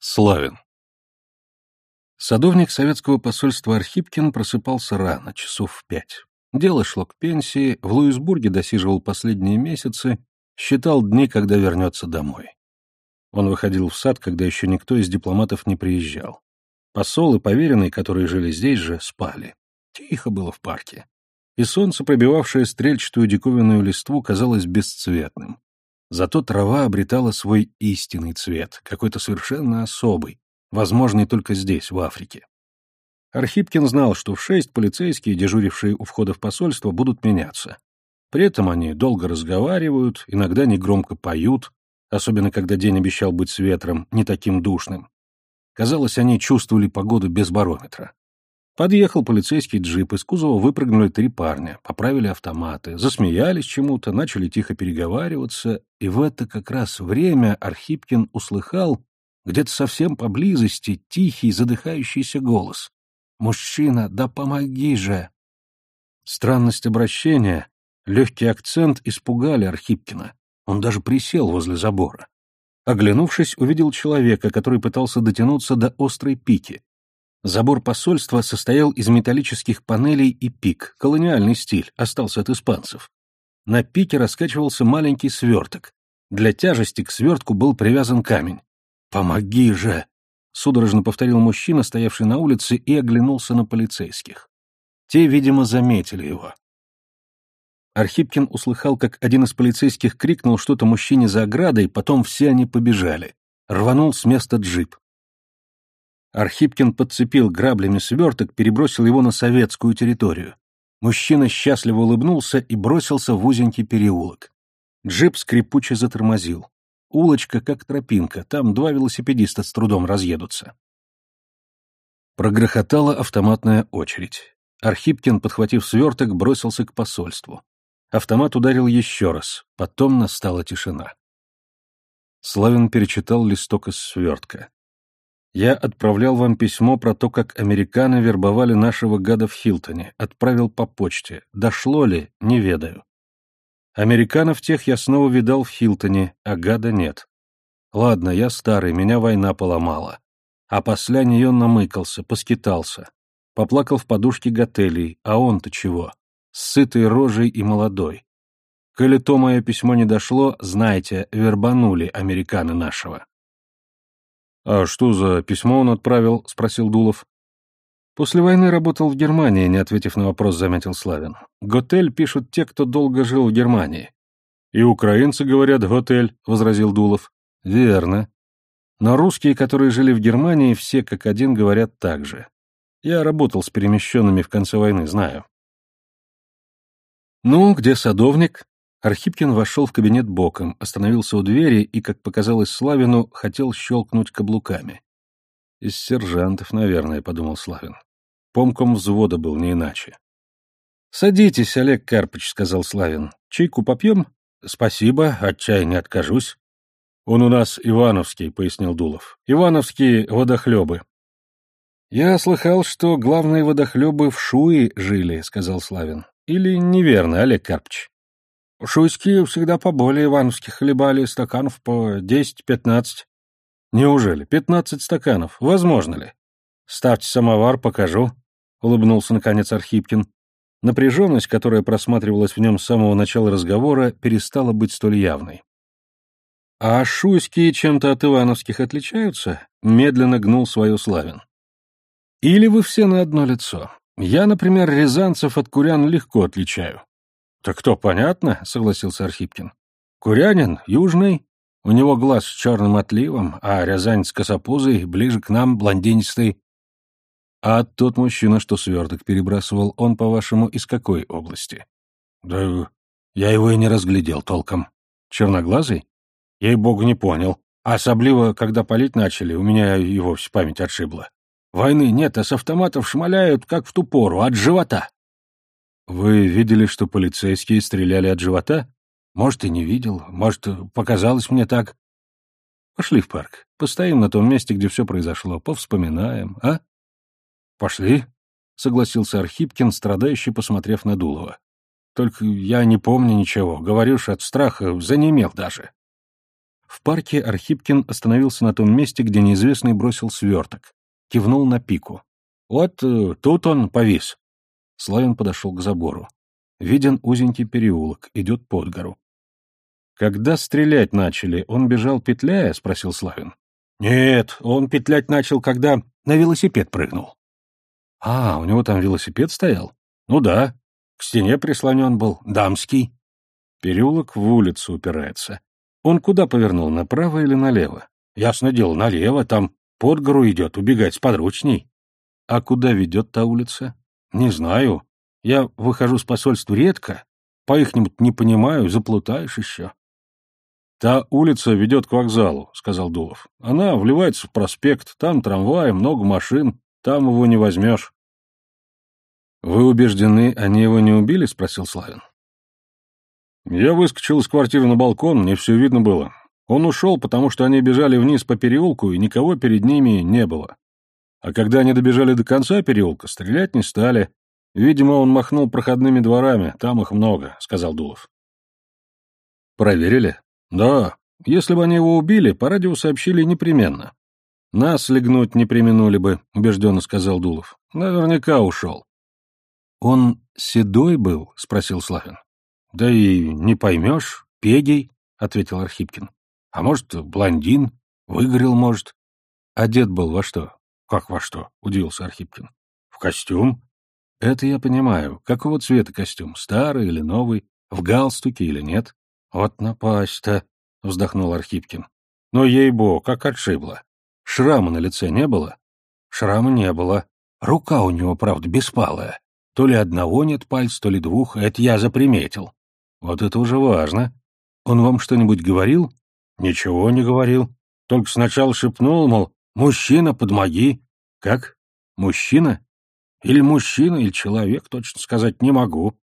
Славин. Садовник советского посольства Архипкин просыпался рано, часов в пять. Дело шло к пенсии, в Луисбурге досиживал последние месяцы, считал дни, когда вернется домой. Он выходил в сад, когда еще никто из дипломатов не приезжал. Посол и поверенный, которые жили здесь же, спали. Тихо было в парке. И солнце, пробивавшее стрельчатую диковинную листву, казалось бесцветным. Зато трава обретала свой истинный цвет, какой-то совершенно особый, возможный только здесь, в Африке. Архипкин знал, что в шесть полицейские, дежурившие у входа в посольство, будут меняться. При этом они долго разговаривают, иногда негромко поют, особенно когда день обещал быть с ветром, не таким душным. Казалось, они чувствовали погоду без барометра. Подъехал полицейский джип, из кузова выпрыгнули три парня, поправили автоматы, засмеялись чему-то, начали тихо переговариваться, и в это как раз время Архипкин услыхал где-то совсем поблизости тихий задыхающийся голос. «Мужчина, да помоги же!» Странность обращения, легкий акцент испугали Архипкина. Он даже присел возле забора. Оглянувшись, увидел человека, который пытался дотянуться до острой пики, Забор посольства состоял из металлических панелей и пик, колониальный стиль, остался от испанцев. На пике раскачивался маленький сверток. Для тяжести к свертку был привязан камень. «Помоги же!» — судорожно повторил мужчина, стоявший на улице, и оглянулся на полицейских. Те, видимо, заметили его. Архипкин услыхал, как один из полицейских крикнул что-то мужчине за оградой, потом все они побежали. Рванул с места джип. Архипкин подцепил граблями сверток, перебросил его на советскую территорию. Мужчина счастливо улыбнулся и бросился в узенький переулок. Джип скрипуче затормозил. Улочка как тропинка, там два велосипедиста с трудом разъедутся. Прогрохотала автоматная очередь. Архипкин, подхватив сверток, бросился к посольству. Автомат ударил еще раз, потом настала тишина. Славин перечитал листок из свертка. Я отправлял вам письмо про то, как американы вербовали нашего гада в Хилтоне. Отправил по почте. Дошло ли, не ведаю. Американов тех я снова видал в Хилтоне, а гада нет. Ладно, я старый, меня война поломала. А после нее намыкался, поскитался. Поплакал в подушке готелей, а он-то чего? С сытой рожей и молодой. Коли то мое письмо не дошло, знайте, вербанули американы нашего. «А что за письмо он отправил?» — спросил Дулов. «После войны работал в Германии», — не ответив на вопрос, заметил Славин. «Готель пишут те, кто долго жил в Германии». «И украинцы говорят «готель», — возразил Дулов. «Верно. Но русские, которые жили в Германии, все как один говорят так же. Я работал с перемещенными в конце войны, знаю». «Ну, где садовник?» Архипкин вошел в кабинет боком, остановился у двери и, как показалось Славину, хотел щелкнуть каблуками. «Из сержантов, наверное», — подумал Славин. Помком взвода был не иначе. «Садитесь, Олег Карпыч», — сказал Славин. «Чайку попьем?» «Спасибо, от чая не откажусь». «Он у нас Ивановский», — пояснил Дулов. «Ивановские водохлебы». «Я слыхал, что главные водохлебы в Шуи жили», — сказал Славин. «Или неверно, Олег Карпыч?» Шуйские всегда поболее ивановских хлебали, стаканов по десять-пятнадцать. Неужели? Пятнадцать стаканов. Возможно ли? Ставьте самовар, покажу, — улыбнулся наконец Архипкин. Напряженность, которая просматривалась в нем с самого начала разговора, перестала быть столь явной. «А шуйские чем-то от ивановских отличаются?» — медленно гнул свое Славин. «Или вы все на одно лицо? Я, например, рязанцев от курян легко отличаю. «Так то понятно», — согласился Архипкин. «Курянин, южный, у него глаз с черным отливом, а Рязань с косопузой, ближе к нам, блондинистый. А тот мужчина, что сверток перебрасывал, он, по-вашему, из какой области? Да я его и не разглядел толком. Черноглазый? Ей-богу, не понял. Особливо, когда палить начали, у меня и вовсе память отшибла. Войны нет, а с автоматов шмаляют, как в ту пору, от живота. Вы видели, что полицейские стреляли от живота? Может, и не видел, может, показалось мне так. Пошли в парк, постоим на том месте, где все произошло, повспоминаем, а? Пошли, — согласился Архипкин, страдающий, посмотрев на Дулова. Только я не помню ничего, говоришь, от страха занемел даже. В парке Архипкин остановился на том месте, где неизвестный бросил сверток. Кивнул на пику. «Вот э, тут он повис». Славин подошел к забору. Виден узенький переулок, идет под гору. «Когда стрелять начали, он бежал петляя?» — спросил Славин. «Нет, он петлять начал, когда на велосипед прыгнул». «А, у него там велосипед стоял?» «Ну да. К стене прислонен был. Дамский». Переулок в улицу упирается. Он куда повернул, направо или налево? Ясно дело, налево, там под гору идет, убегать с подручней. А куда ведет та улица? Не знаю. Я выхожу с посольства редко. По-ихнему не понимаю, заплутаешь еще. Та улица ведет к вокзалу, сказал Дулов. Она вливается в проспект, там трамвай, много машин, там его не возьмешь. Вы убеждены, они его не убили? спросил Славин. Я выскочил из квартиры на балкон, мне все видно было. Он ушел, потому что они бежали вниз по переулку, и никого перед ними не было. А когда они добежали до конца переулка, стрелять не стали. Видимо, он махнул проходными дворами, там их много, — сказал Дулов. Проверили? Да. Если бы они его убили, по радио сообщили непременно. Нас легнуть не применули бы, — убежденно сказал Дулов. Наверняка ушел. Он седой был? — спросил Славин. — Да и не поймешь, пегий, — ответил Архипкин. — А может, блондин, выгорел, может. Одет был во что? — Как во что? — удивился Архипкин. — В костюм. — Это я понимаю. Какого цвета костюм? Старый или новый? В галстуке или нет? — Вот напасть-то, — вздохнул Архипкин. — Но, ей-бо, как отшибло. Шрама на лице не было? Шрама не было. Рука у него, правда, беспалая. То ли одного нет пальца, то ли двух, это я заприметил. Вот это уже важно. Он вам что-нибудь говорил? Ничего не говорил. Только сначала шепнул, мол, мужчина, подмоги. Как? Мужчина? Или мужчина, или человек, точно сказать не могу.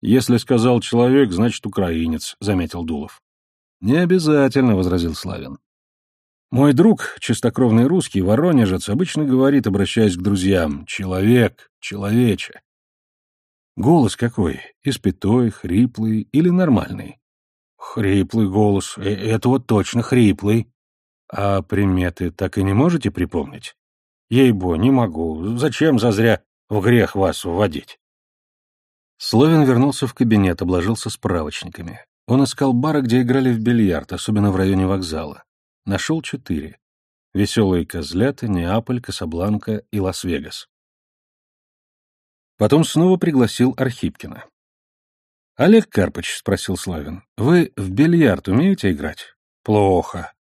Если сказал человек, значит украинец, заметил Дулов. Не обязательно, возразил Славин. Мой друг, чистокровный русский, воронежец, обычно говорит, обращаясь к друзьям, «Человек, человече». Голос какой? Испятой, хриплый или нормальный? Хриплый голос. Э, это вот точно хриплый. А приметы так и не можете припомнить? Ей-бо, не могу. Зачем зазря в грех вас вводить? Словин вернулся в кабинет, обложился справочниками. Он искал бары, где играли в бильярд, особенно в районе вокзала. Нашел четыре. Веселые козлята, Неаполь, Касабланка и Лас-Вегас. Потом снова пригласил Архипкина. — Олег Карпыч, — спросил Славин, — вы в бильярд умеете играть? — Плохо.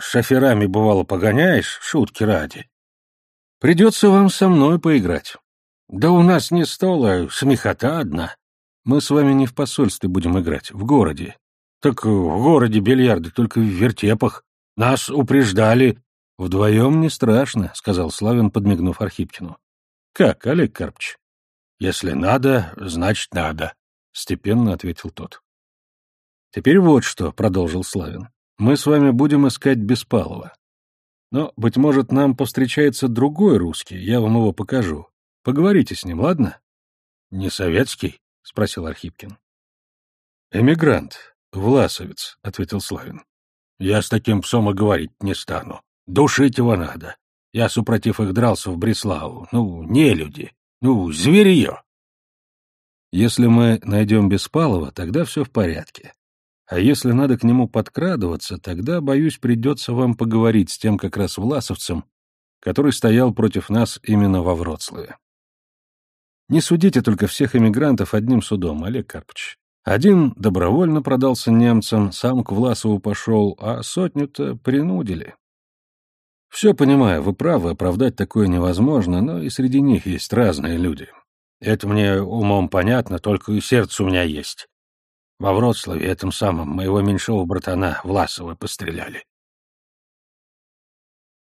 Шоферами, бывало, погоняешь, шутки ради. — Придется вам со мной поиграть. — Да у нас не стол, а смехота одна. Мы с вами не в посольстве будем играть, в городе. — Так в городе бильярды только в вертепах. Нас упреждали. — Вдвоем не страшно, — сказал Славин, подмигнув Архипкину. — Как, Олег Карпыч? «Если надо, значит надо», — степенно ответил тот. «Теперь вот что», — продолжил Славин. «Мы с вами будем искать Беспалова. Но, быть может, нам повстречается другой русский, я вам его покажу. Поговорите с ним, ладно?» «Не советский?» — спросил Архипкин. «Эмигрант, власовец», — ответил Славин. «Я с таким псом и говорить не стану. Душить его надо. Я, супротив их, дрался в Бреславу. Ну, не люди. Ну, зверье. Если мы найдем Беспалова, тогда все в порядке. А если надо к нему подкрадываться, тогда, боюсь, придется вам поговорить с тем как раз власовцем, который стоял против нас именно во Вроцлаве. Не судите только всех эмигрантов одним судом, Олег Карпович. Один добровольно продался немцам, сам к Власову пошел, а сотню-то принудили. Все понимаю, вы правы, оправдать такое невозможно, но и среди них есть разные люди. Это мне умом понятно, только и сердце у меня есть. Во Вроцлаве этом самом моего меньшого братана Власова постреляли.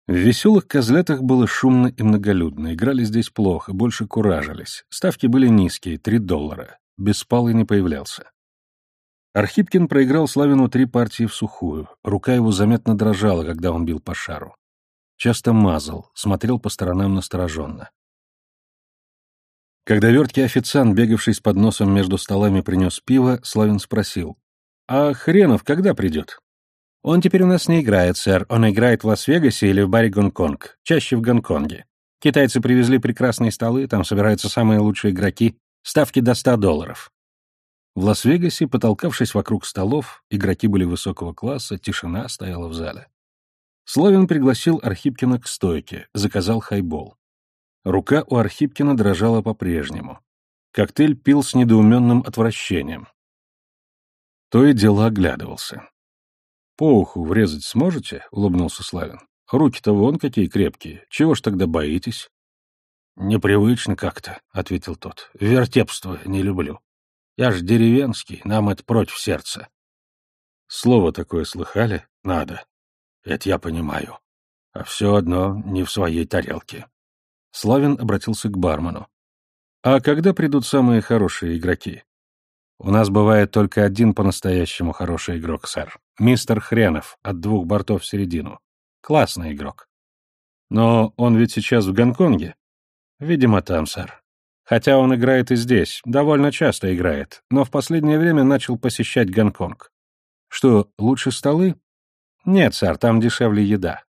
В веселых козлятах было шумно и многолюдно, играли здесь плохо, больше куражились. Ставки были низкие, три доллара. Беспалый не появлялся. Архипкин проиграл Славину три партии в сухую. Рука его заметно дрожала, когда он бил по шару. Часто мазал, смотрел по сторонам настороженно. Когда верткий официант, бегавший с подносом между столами, принес пиво, Славин спросил. «А Хренов когда придет?» Он теперь у нас не играет, сэр. Он играет в Лас-Вегасе или в баре Гонконг. Чаще в Гонконге. Китайцы привезли прекрасные столы, там собираются самые лучшие игроки. Ставки до 100 долларов. В Лас-Вегасе, потолкавшись вокруг столов, игроки были высокого класса, тишина стояла в зале. Славин пригласил Архипкина к стойке, заказал хайбол. Рука у Архипкина дрожала по-прежнему. Коктейль пил с недоуменным отвращением. То и дело оглядывался. «По уху врезать сможете?» — улыбнулся Славин. «Руки-то вон какие крепкие. Чего ж тогда боитесь?» «Непривычно как-то», — ответил тот. «Вертепство не люблю. Я ж деревенский, нам это против сердца». «Слово такое слыхали? Надо. Это я понимаю. А все одно не в своей тарелке». Славин обратился к бармену. «А когда придут самые хорошие игроки?» «У нас бывает только один по-настоящему хороший игрок, сэр. Мистер Хренов, от двух бортов в середину. Классный игрок. Но он ведь сейчас в Гонконге. Видимо, там, сэр. Хотя он играет и здесь, довольно часто играет, но в последнее время начал посещать Гонконг. Что, лучше столы? Нет, сэр, там дешевле еда.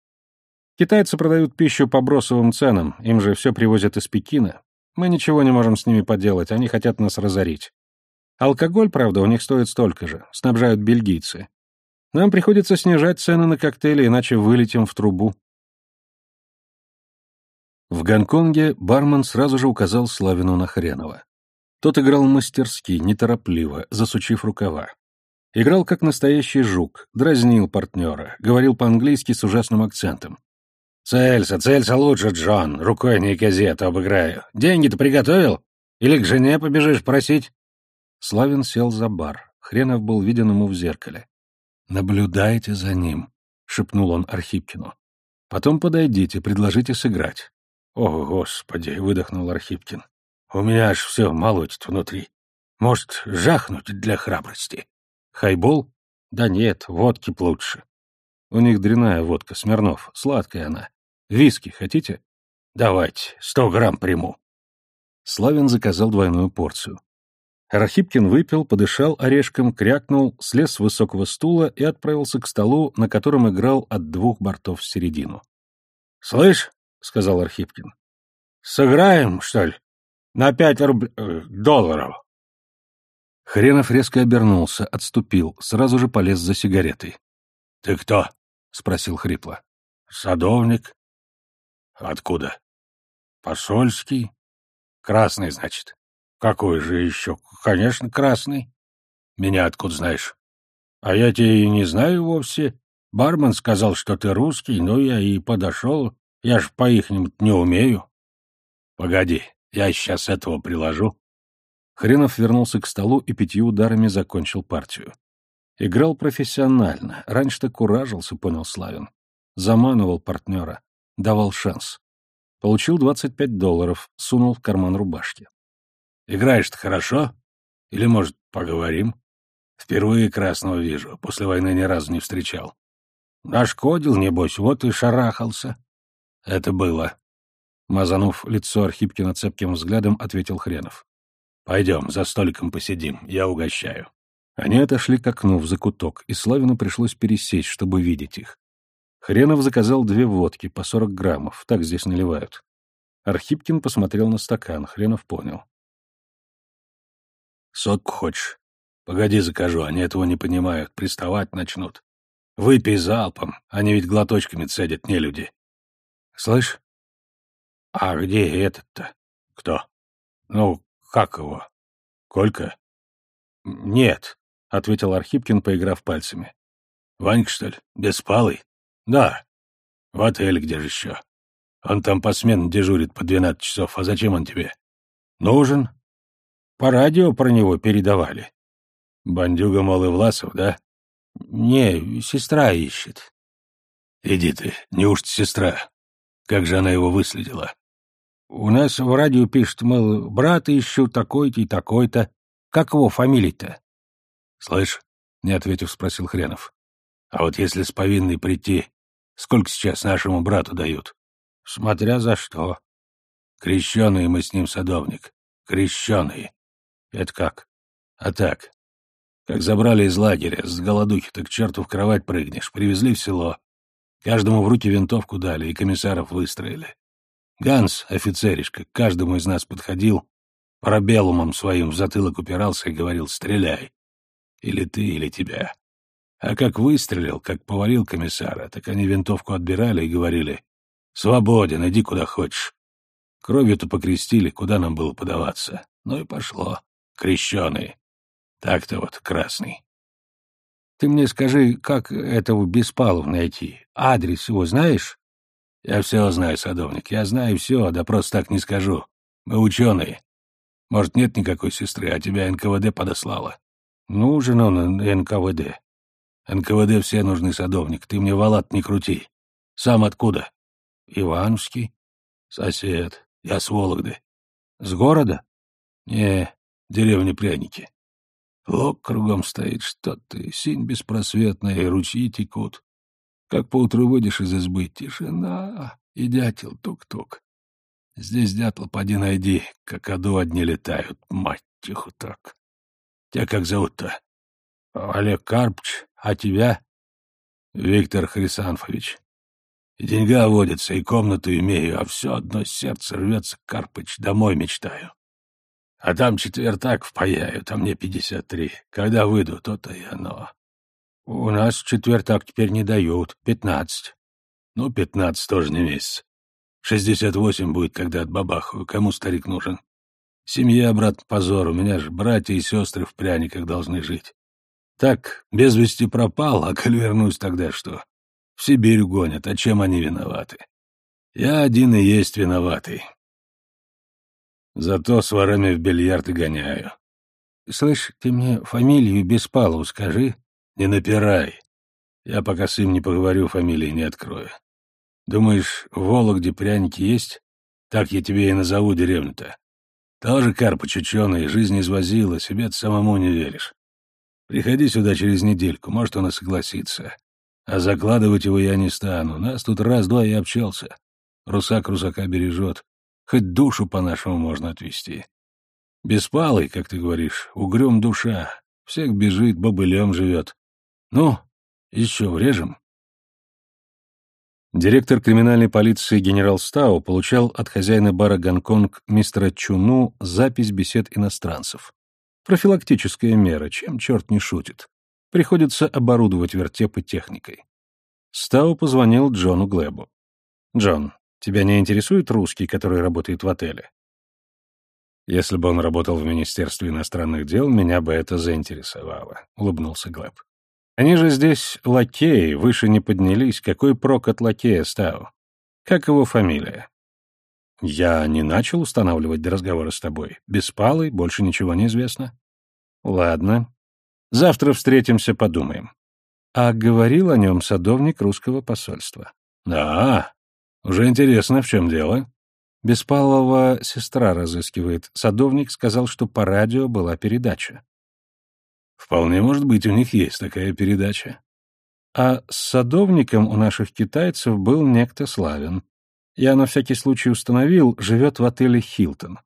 Китайцы продают пищу по бросовым ценам, им же все привозят из Пекина. Мы ничего не можем с ними поделать, они хотят нас разорить. Алкоголь, правда, у них стоит столько же, снабжают бельгийцы. Нам приходится снижать цены на коктейли, иначе вылетим в трубу. В Гонконге бармен сразу же указал Славину на Хренова. Тот играл мастерски, неторопливо, засучив рукава. Играл как настоящий жук, дразнил партнера, говорил по-английски с ужасным акцентом. «Целься, целься лучше, Джон, рукой не газету обыграю. Деньги-то приготовил? Или к жене побежишь просить?» Славин сел за бар. Хренов был виден ему в зеркале. «Наблюдайте за ним», — шепнул он Архипкину. «Потом подойдите, предложите сыграть». «О, Господи!» — выдохнул Архипкин. «У меня аж все молотит внутри. Может, жахнуть для храбрости?» «Хайбол?» «Да нет, водки лучше». «У них дряная водка, Смирнов, сладкая она. Виски хотите?» «Давайте, сто грамм приму». Славин заказал двойную порцию. Архипкин выпил, подышал орешком, крякнул, слез с высокого стула и отправился к столу, на котором играл от двух бортов в середину. — Слышь, — сказал Архипкин, — сыграем, что ли, на пять рубль... Э, долларов? Хренов резко обернулся, отступил, сразу же полез за сигаретой. — Ты кто? — спросил хрипло. — Садовник. — Откуда? — Посольский. — Красный, значит. Какой же еще? Конечно, красный. Меня откуда знаешь? А я тебя и не знаю вовсе. Бармен сказал, что ты русский, но я и подошел. Я ж по-ихнему не умею. Погоди, я сейчас этого приложу. Хренов вернулся к столу и пятью ударами закончил партию. Играл профессионально, раньше-то куражился, понял Славин. Заманывал партнера, давал шанс. Получил 25 долларов, сунул в карман рубашки. Играешь-то хорошо? Или, может, поговорим? Впервые красного вижу, после войны ни разу не встречал. Нашкодил, небось, вот и шарахался. Это было. Мазанув лицо Архипкина цепким взглядом, ответил Хренов. Пойдем, за столиком посидим, я угощаю. Они отошли к окну в закуток, и Славину пришлось пересечь, чтобы видеть их. Хренов заказал две водки по сорок граммов, так здесь наливают. Архипкин посмотрел на стакан, Хренов понял. Сок хочешь? Погоди, закажу, они этого не понимают, приставать начнут. Выпей залпом, они ведь глоточками цедят, не люди. Слышь? А где этот-то? Кто? Ну, как его? Колька? Нет, — ответил Архипкин, поиграв пальцами. Ванька, что ли? Беспалый? Да. В отеле где же еще? Он там по смене дежурит по двенадцать часов. А зачем он тебе? Нужен. По радио про него передавали. Бандюга, мол, и Власов, да? Не, сестра ищет. Иди ты, неужто сестра? Как же она его выследила? У нас в радио пишет, мол, брата ищу такой-то и такой-то. Как его фамилия-то? Слышь, не ответив, спросил Хренов. А вот если с повинной прийти, сколько сейчас нашему брату дают? Смотря за что. Крещеный мы с ним садовник. Крещеный. Это как? А так. Как забрали из лагеря, с голодухи так черту в кровать прыгнешь. Привезли в село. Каждому в руки винтовку дали и комиссаров выстроили. Ганс, офицеришка, к каждому из нас подходил, парабеллумом своим в затылок упирался и говорил «стреляй». Или ты, или тебя. А как выстрелил, как повалил комиссара, так они винтовку отбирали и говорили «свободен, иди куда хочешь». Кровью-то покрестили, куда нам было подаваться. Ну и пошло. Крещеные. Так-то вот, красный. Ты мне скажи, как этого Беспалов найти? Адрес его знаешь? Я все знаю, садовник. Я знаю все, да просто так не скажу. Мы ученые. Может, нет никакой сестры, а тебя НКВД подослала. Нужен он НКВД. НКВД все нужны, садовник. Ты мне валат не крути. Сам откуда? Ивановский. Сосед. Я с Вологды. С города? Не, деревня Пряники. Лог кругом стоит, что ты, синь беспросветная, и ручьи текут. Как поутру выйдешь из избы, тишина, и дятел тук-тук. Здесь дятла поди найди, как аду одни летают, мать тихо так. Тебя как зовут-то? Олег Карпч, а тебя? Виктор Хрисанфович. Деньга водится, и комнату имею, а все одно сердце рвется, Карпыч, домой мечтаю. А там четвертак впаяют, а мне пятьдесят три. Когда выйду, то-то и оно. У нас четвертак теперь не дают, пятнадцать. Ну, пятнадцать тоже не месяц. Шестьдесят восемь будет, когда отбабахаю. Кому старик нужен? Семья, брат, позор. У меня же братья и сестры в пряниках должны жить. Так, без вести пропал, а коль вернусь тогда что? В Сибирь гонят, а чем они виноваты? Я один и есть виноватый. Зато с ворами в бильярд и гоняю. Слышь, ты мне фамилию Беспалову скажи. Не напирай. Я пока с ним не поговорю, фамилии не открою. Думаешь, в Вологде пряники есть? Так я тебе и назову деревню-то. Тоже Карпыч ученый, жизнь извозила, себе самому не веришь. Приходи сюда через недельку, может, он и согласится. А закладывать его я не стану. Нас тут раз-два и общался. Русак русака бережет. Хоть душу по-нашему можно отвести. Беспалый, как ты говоришь, угрюм душа. Всех бежит, бобылем живет. Ну, еще врежем. Директор криминальной полиции генерал Стау получал от хозяина бара «Гонконг» мистера Чуну запись бесед иностранцев. Профилактическая мера, чем черт не шутит. Приходится оборудовать вертепы техникой. Стау позвонил Джону Глэбу. «Джон, Тебя не интересует русский, который работает в отеле? Если бы он работал в Министерстве иностранных дел, меня бы это заинтересовало, — улыбнулся Глеб. Они же здесь лакеи, выше не поднялись. Какой прок от лакея стал? Как его фамилия? Я не начал устанавливать до разговора с тобой. Беспалый, больше ничего не известно. Ладно. Завтра встретимся, подумаем. А говорил о нем садовник русского посольства. Да, уже интересно, в чем дело? Беспалова сестра разыскивает. Садовник сказал, что по радио была передача. Вполне может быть, у них есть такая передача. А с садовником у наших китайцев был некто Славин. Я на всякий случай установил, живет в отеле «Хилтон».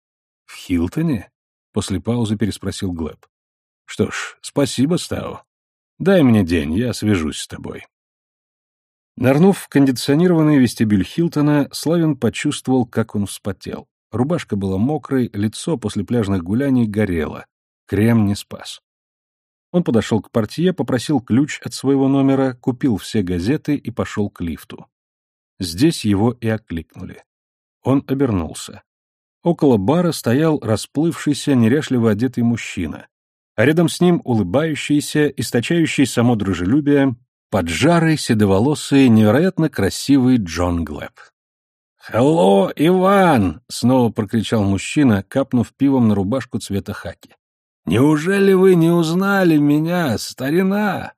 «В Хилтоне?» — после паузы переспросил Глэб. «Что ж, спасибо, Стау. Дай мне день, я свяжусь с тобой». Нырнув в кондиционированный вестибюль Хилтона, Славин почувствовал, как он вспотел. Рубашка была мокрой, лицо после пляжных гуляний горело. Крем не спас. Он подошел к портье, попросил ключ от своего номера, купил все газеты и пошел к лифту. Здесь его и окликнули. Он обернулся. Около бара стоял расплывшийся, неряшливо одетый мужчина, а рядом с ним улыбающийся, источающий само дружелюбие, поджарый, седоволосый, невероятно красивый Джон Глэб. «Хелло, Иван!» — снова прокричал мужчина, капнув пивом на рубашку цвета хаки. «Неужели вы не узнали меня, старина?»